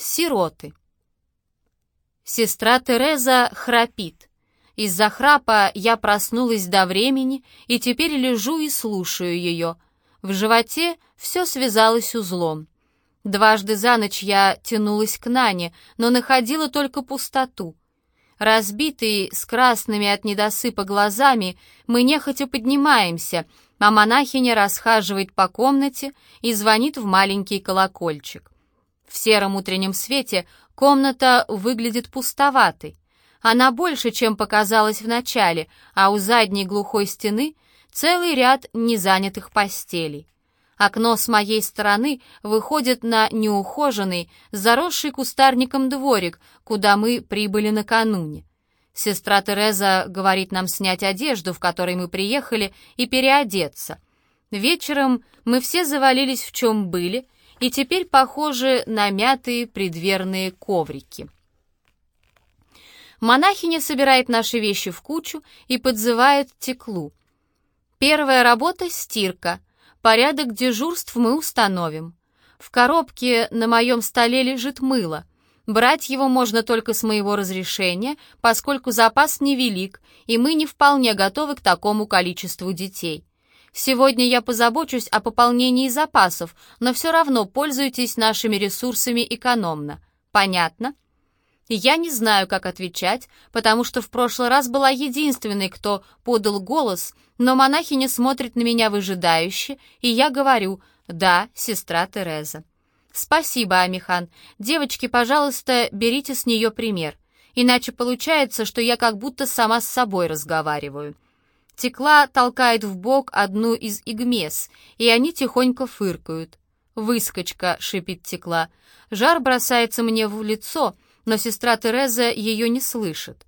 Сироты. Сестра Тереза храпит. Из-за храпа я проснулась до времени и теперь лежу и слушаю ее. В животе все связалось узлом. Дважды за ночь я тянулась к Нане, но находила только пустоту. Разбитые, с красными от недосыпа глазами, мы нехотя поднимаемся, а монахиня расхаживает по комнате и звонит в маленький колокольчик. В сером утреннем свете комната выглядит пустоватой. Она больше, чем показалось вначале, а у задней глухой стены целый ряд незанятых постелей. Окно с моей стороны выходит на неухоженный, заросший кустарником дворик, куда мы прибыли накануне. Сестра Тереза говорит нам снять одежду, в которой мы приехали, и переодеться. Вечером мы все завалились в чем были — и теперь похожи на мятые предверные коврики. Монахиня собирает наши вещи в кучу и подзывает Теклу. Первая работа — стирка. Порядок дежурств мы установим. В коробке на моем столе лежит мыло. Брать его можно только с моего разрешения, поскольку запас невелик, и мы не вполне готовы к такому количеству детей. Сегодня я позабочусь о пополнении запасов, но все равно пользуйтесь нашими ресурсами экономно. Понятно? Я не знаю, как отвечать, потому что в прошлый раз была единственной, кто подал голос, но монахиня смотрит на меня выжидающе, и я говорю «Да, сестра Тереза». «Спасибо, Амихан. Девочки, пожалуйста, берите с нее пример. Иначе получается, что я как будто сама с собой разговариваю». Текла толкает в бок одну из игмес, и они тихонько фыркают. «Выскочка!» — шипит Текла. Жар бросается мне в лицо, но сестра Тереза ее не слышит.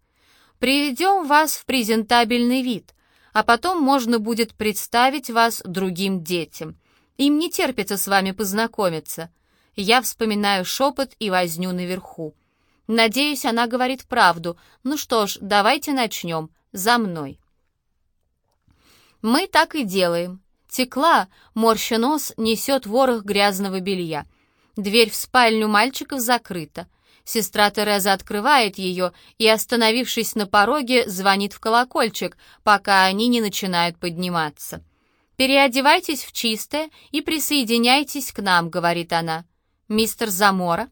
«Приведем вас в презентабельный вид, а потом можно будет представить вас другим детям. Им не терпится с вами познакомиться». Я вспоминаю шепот и возню наверху. Надеюсь, она говорит правду. Ну что ж, давайте начнем. За мной. Мы так и делаем. Текла, морща нос, несет ворох грязного белья. Дверь в спальню мальчиков закрыта. Сестра Тереза открывает ее и, остановившись на пороге, звонит в колокольчик, пока они не начинают подниматься. «Переодевайтесь в чистое и присоединяйтесь к нам», — говорит она. «Мистер Замора?»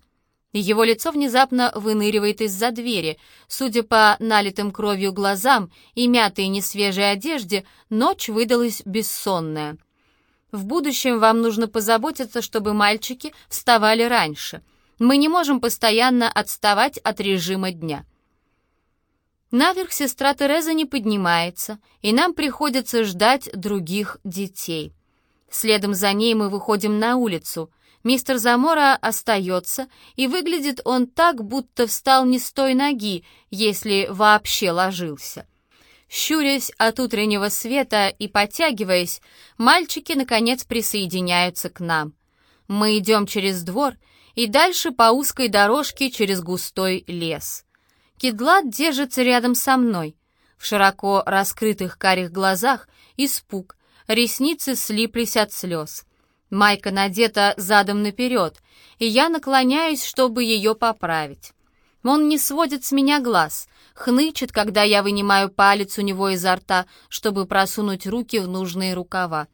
Его лицо внезапно выныривает из-за двери. Судя по налитым кровью глазам и мятой несвежей одежде, ночь выдалась бессонная. В будущем вам нужно позаботиться, чтобы мальчики вставали раньше. Мы не можем постоянно отставать от режима дня. Наверх сестра Тереза не поднимается, и нам приходится ждать других детей. Следом за ней мы выходим на улицу. Мистер Замора остается, и выглядит он так, будто встал не с той ноги, если вообще ложился. Щурясь от утреннего света и подтягиваясь, мальчики, наконец, присоединяются к нам. Мы идем через двор и дальше по узкой дорожке через густой лес. Кедлат держится рядом со мной. В широко раскрытых карих глазах испуг, ресницы слиплись от слез. Майка надета задом наперед, и я наклоняюсь, чтобы ее поправить. Он не сводит с меня глаз, хнычет, когда я вынимаю палец у него изо рта, чтобы просунуть руки в нужные рукава.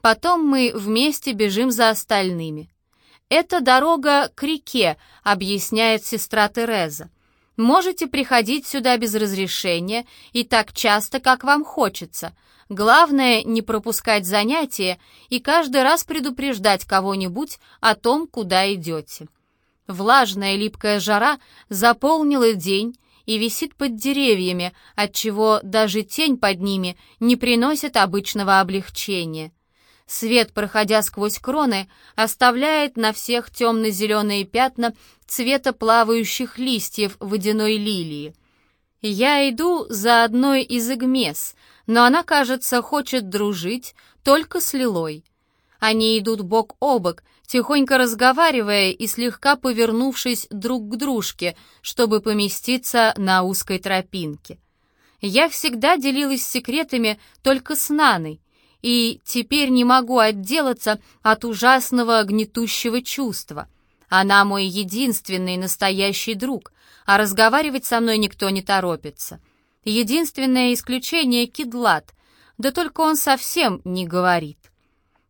Потом мы вместе бежим за остальными. «Это дорога к реке», — объясняет сестра Тереза. «Можете приходить сюда без разрешения и так часто, как вам хочется. Главное не пропускать занятия и каждый раз предупреждать кого-нибудь о том, куда идете. Влажная липкая жара заполнила день и висит под деревьями, отчего даже тень под ними не приносит обычного облегчения. Свет, проходя сквозь кроны, оставляет на всех темно-зеленые пятна цвета плавающих листьев водяной лилии. Я иду за одной из игмес, но она, кажется, хочет дружить только с Лилой. Они идут бок о бок, тихонько разговаривая и слегка повернувшись друг к дружке, чтобы поместиться на узкой тропинке. Я всегда делилась секретами только с Наной, и теперь не могу отделаться от ужасного гнетущего чувства. Она мой единственный настоящий друг, а разговаривать со мной никто не торопится. Единственное исключение — Кидлат, да только он совсем не говорит.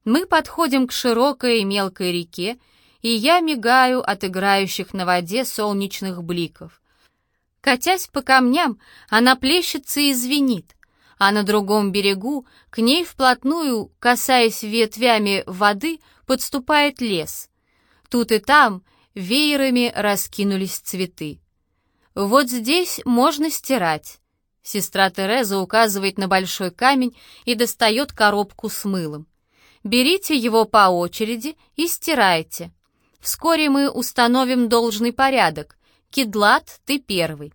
Мы подходим к широкой и мелкой реке, и я мигаю от играющих на воде солнечных бликов. Катясь по камням, она плещется и звенит, а на другом берегу к ней вплотную, касаясь ветвями воды, подступает лес. Тут и там веерами раскинулись цветы. Вот здесь можно стирать. Сестра Тереза указывает на большой камень и достает коробку с мылом. Берите его по очереди и стирайте. Вскоре мы установим должный порядок. Кедлат, ты первый.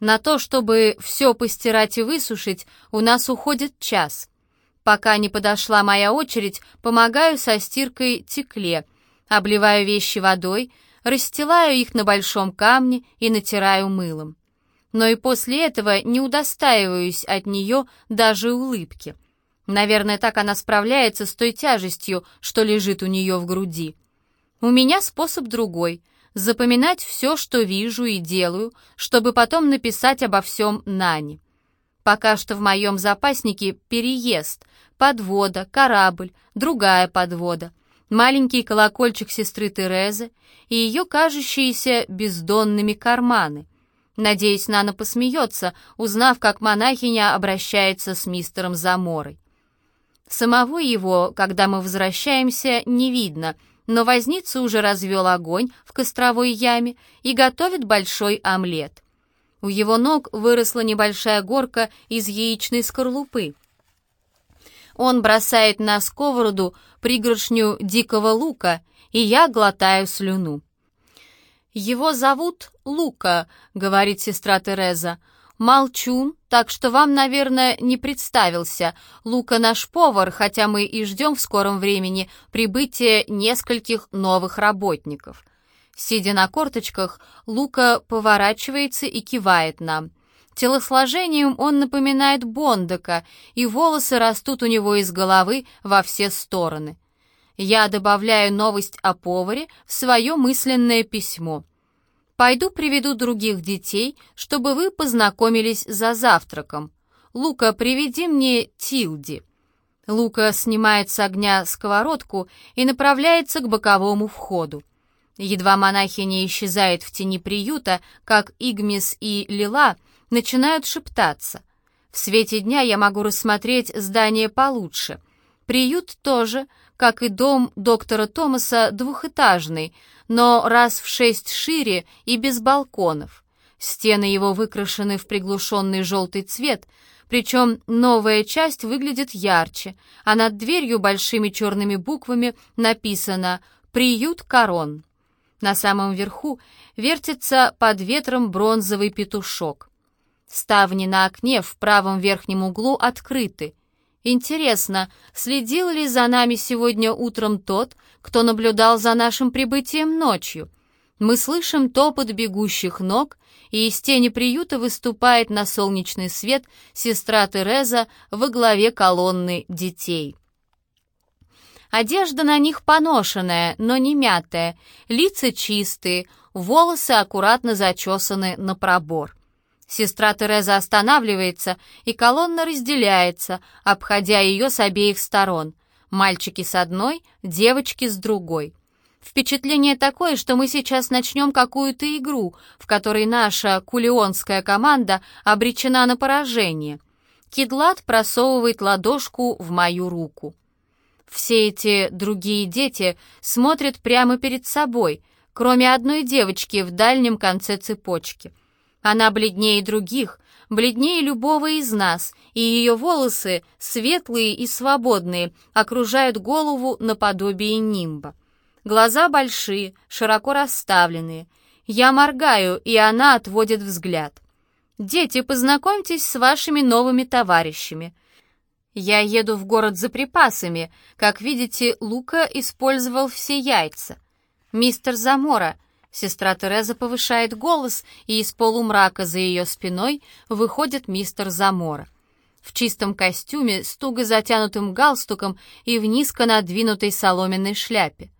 На то, чтобы все постирать и высушить, у нас уходит час. Пока не подошла моя очередь, помогаю со стиркой текле, обливаю вещи водой, расстилаю их на большом камне и натираю мылом. Но и после этого не удостаиваюсь от нее даже улыбки. Наверное, так она справляется с той тяжестью, что лежит у нее в груди. У меня способ другой — запоминать все, что вижу и делаю, чтобы потом написать обо всем Нане. Пока что в моем запаснике переезд, подвода, корабль, другая подвода, маленький колокольчик сестры Терезы и ее кажущиеся бездонными карманы. Надеюсь, Нана посмеется, узнав, как монахиня обращается с мистером Заморой. Самого его, когда мы возвращаемся, не видно — но возница уже развел огонь в костровой яме и готовит большой омлет. У его ног выросла небольшая горка из яичной скорлупы. Он бросает на сковороду пригоршню дикого лука, и я глотаю слюну. «Его зовут Лука», — говорит сестра Тереза. «Молчун, так что вам, наверное, не представился. Лука наш повар, хотя мы и ждем в скором времени прибытия нескольких новых работников». Сидя на корточках, Лука поворачивается и кивает нам. Телосложением он напоминает Бондака, и волосы растут у него из головы во все стороны. Я добавляю новость о поваре в свое мысленное письмо — Пойду приведу других детей, чтобы вы познакомились за завтраком. Лука, приведи мне Тилди». Лука снимает с огня сковородку и направляется к боковому входу. Едва монахиня исчезает в тени приюта, как Игмис и Лила начинают шептаться. В свете дня я могу рассмотреть здание получше. Приют тоже, как и дом доктора Томаса, двухэтажный, но раз в шесть шире и без балконов. Стены его выкрашены в приглушенный желтый цвет, причем новая часть выглядит ярче, а над дверью большими черными буквами написано «Приют Корон». На самом верху вертится под ветром бронзовый петушок. Ставни на окне в правом верхнем углу открыты — Интересно, следил ли за нами сегодня утром тот, кто наблюдал за нашим прибытием ночью? Мы слышим топот бегущих ног, и из тени приюта выступает на солнечный свет сестра Тереза во главе колонны детей. Одежда на них поношенная, но не мятая, лица чистые, волосы аккуратно зачесаны на пробор. Сестра Тереза останавливается, и колонна разделяется, обходя ее с обеих сторон. Мальчики с одной, девочки с другой. Впечатление такое, что мы сейчас начнем какую-то игру, в которой наша кулионская команда обречена на поражение. Кидлат просовывает ладошку в мою руку. Все эти другие дети смотрят прямо перед собой, кроме одной девочки в дальнем конце цепочки — она бледнее других, бледнее любого из нас, и ее волосы, светлые и свободные, окружают голову наподобие нимба. Глаза большие, широко расставленные. Я моргаю, и она отводит взгляд. «Дети, познакомьтесь с вашими новыми товарищами». Я еду в город за припасами. Как видите, Лука использовал все яйца. «Мистер Замора», Сестра Тереза повышает голос, и из полумрака за ее спиной выходит мистер Замора. В чистом костюме с туго затянутым галстуком и в низко надвинутой соломенной шляпе.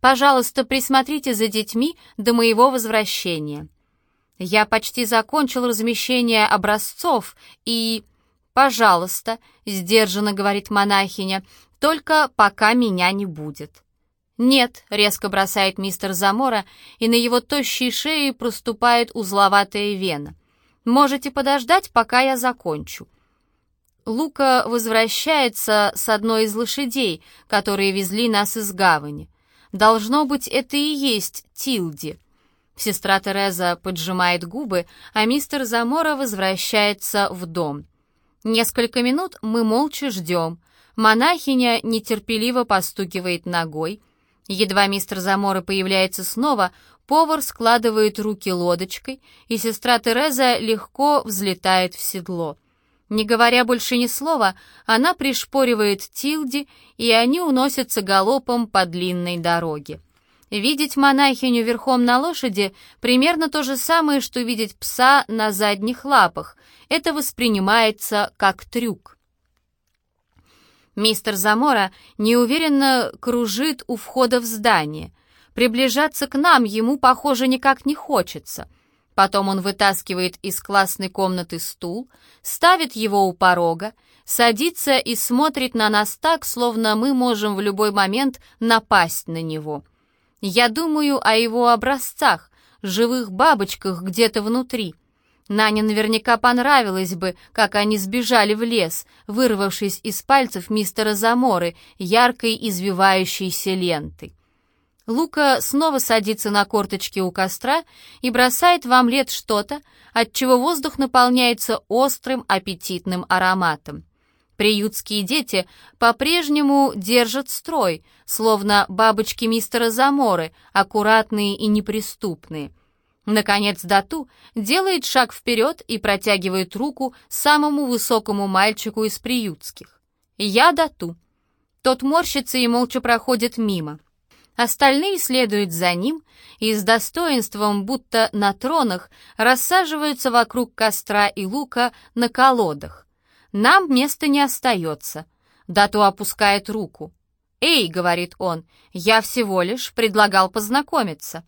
Пожалуйста, присмотрите за детьми до моего возвращения. Я почти закончил размещение образцов и... «Пожалуйста», — сдержанно говорит монахиня, — «только пока меня не будет». «Нет», — резко бросает мистер Замора, и на его тощей шее проступает узловатая вена. «Можете подождать, пока я закончу». Лука возвращается с одной из лошадей, которые везли нас из гавани. Должно быть, это и есть Тилди. Сестра Тереза поджимает губы, а мистер Замора возвращается в дом. Несколько минут мы молча ждем. Монахиня нетерпеливо постукивает ногой. Едва мистер Замора появляется снова, повар складывает руки лодочкой, и сестра Тереза легко взлетает в седло. Не говоря больше ни слова, она пришпоривает Тилди, и они уносятся галопом по длинной дороге. Видеть монахиню верхом на лошади примерно то же самое, что видеть пса на задних лапах. Это воспринимается как трюк. Мистер Замора неуверенно кружит у входа в здание. Приближаться к нам ему, похоже, никак не хочется. Потом он вытаскивает из классной комнаты стул, ставит его у порога, садится и смотрит на нас так, словно мы можем в любой момент напасть на него. Я думаю о его образцах, живых бабочках где-то внутри. Нане наверняка понравилось бы, как они сбежали в лес, вырвавшись из пальцев мистера Заморы яркой извивающейся лентой. Лука снова садится на корточки у костра и бросает в омлет что-то, от чего воздух наполняется острым аппетитным ароматом. Приютские дети по-прежнему держат строй, словно бабочки мистера Заморы, аккуратные и неприступные. Наконец Дату делает шаг вперед и протягивает руку самому высокому мальчику из приютских. «Я Дату». Тот морщится и молча проходит мимо. Остальные следуют за ним и с достоинством, будто на тронах, рассаживаются вокруг костра и лука на колодах. Нам места не остается. Дату опускает руку. «Эй», — говорит он, — «я всего лишь предлагал познакомиться».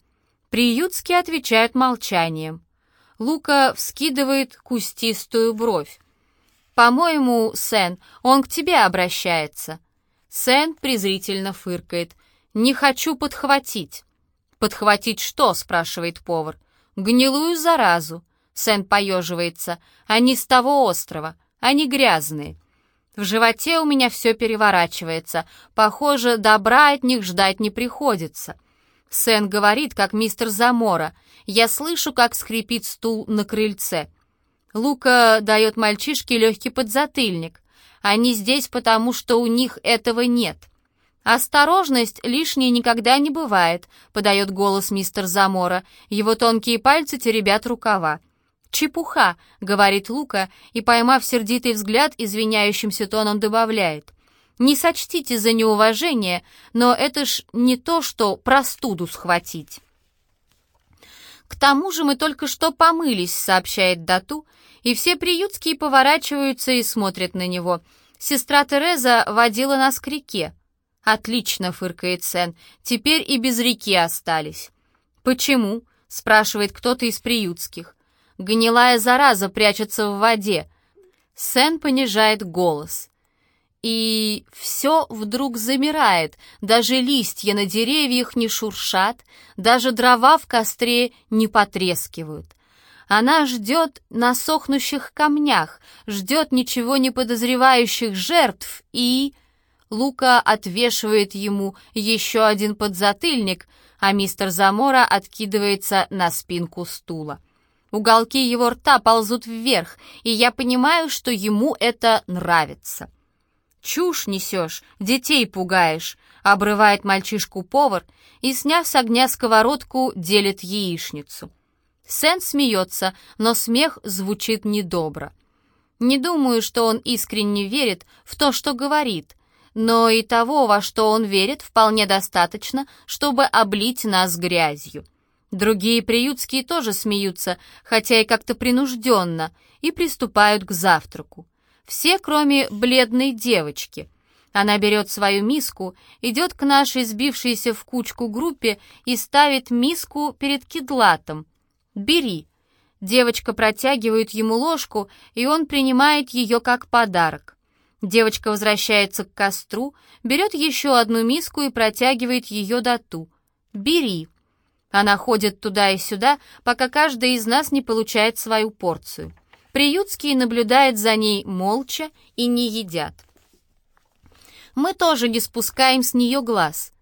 Приютские отвечают молчанием. Лука вскидывает кустистую бровь. «По-моему, Сен, он к тебе обращается». Сен презрительно фыркает. «Не хочу подхватить». «Подхватить что?» — спрашивает повар. «Гнилую заразу». Сен поеживается. «Они с того острова. Они грязные. В животе у меня все переворачивается. Похоже, добра от них ждать не приходится. Сен говорит, как мистер Замора. Я слышу, как скрипит стул на крыльце. Лука дает мальчишке легкий подзатыльник. Они здесь, потому что у них этого нет. «Осторожность лишней никогда не бывает», — подает голос мистер Замора. Его тонкие пальцы теребят рукава. «Чепуха», — говорит Лука, и, поймав сердитый взгляд, извиняющимся тоном добавляет. «Не сочтите за неуважение, но это ж не то, что простуду схватить». «К тому же мы только что помылись», — сообщает Дату, и все приютские поворачиваются и смотрят на него. Сестра Тереза водила нас к реке. «Отлично», — фыркает Сен, — «теперь и без реки остались». «Почему?» — спрашивает кто-то из приютских. Гнилая зараза прячется в воде. Сен понижает голос. И все вдруг замирает, даже листья на деревьях не шуршат, даже дрова в костре не потрескивают. Она ждет на сохнущих камнях, ждет ничего не подозревающих жертв и... Лука отвешивает ему еще один подзатыльник, а мистер Замора откидывается на спинку стула. Уголки его рта ползут вверх, и я понимаю, что ему это нравится. «Чушь несешь, детей пугаешь», — обрывает мальчишку повар и, сняв с огня сковородку, делит яичницу. Сен смеется, но смех звучит недобро. Не думаю, что он искренне верит в то, что говорит, но и того, во что он верит, вполне достаточно, чтобы облить нас грязью. Другие приютские тоже смеются, хотя и как-то принужденно, и приступают к завтраку. Все, кроме бледной девочки. Она берет свою миску, идет к нашей сбившейся в кучку группе и ставит миску перед кедлатом. «Бери». Девочка протягивает ему ложку, и он принимает ее как подарок. Девочка возвращается к костру, берет еще одну миску и протягивает ее доту. «Бери». Она ходит туда и сюда, пока каждый из нас не получает свою порцию. Приютский наблюдает за ней молча и не едят. Мы тоже не спускаем с нее глаз.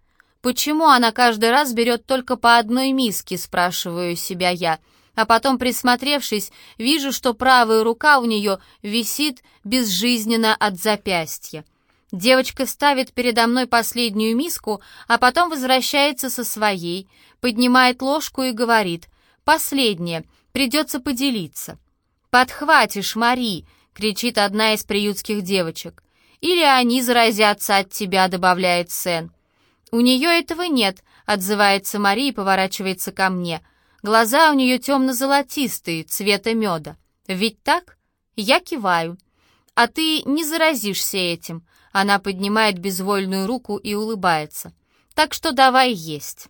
Почему она каждый раз берет только по одной миске, спрашиваю себя я, а потом, присмотревшись, вижу, что правая рука у нее висит безжизненно от запястья. Девочка ставит передо мной последнюю миску, а потом возвращается со своей, поднимает ложку и говорит «Последняя, придется поделиться». «Подхватишь, Мари!» — кричит одна из приютских девочек. «Или они заразятся от тебя», — добавляет Сен. «У нее этого нет», — отзывается Мари и поворачивается ко мне. Глаза у нее темно-золотистые, цвета меда. «Ведь так?» Я киваю. «А ты не заразишься этим», она поднимает безвольную руку и улыбается. «Так что давай есть».